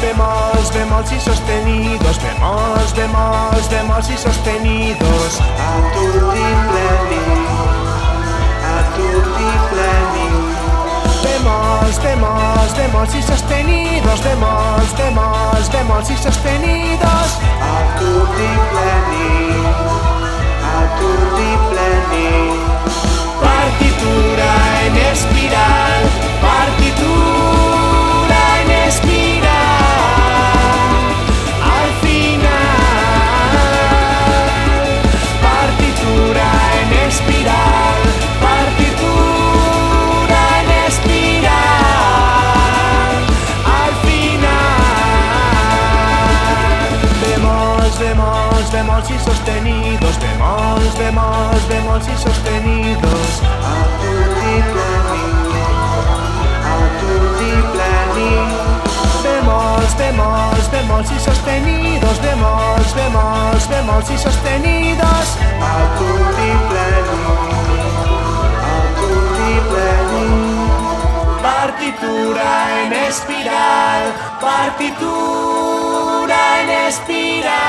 bemols y sostenidos, bemols, bemols, bemols y sostenidos. A tutti pleni, a tutti pleni. Bemols, bemols, bemols y sostenidos, bemols, bemols, bemols y sostenidos. A tutti pleni, espiral, partitura en espiral. Al final, bemols, bemols, bemols y sostenidos, bemols, bemols, bemols y sostenidos. A pleni. Bemols, bemols, bemols y sostenidos, bemols, bemols, bemols y sostenidos. Partitura en espiral, partitura en espiral.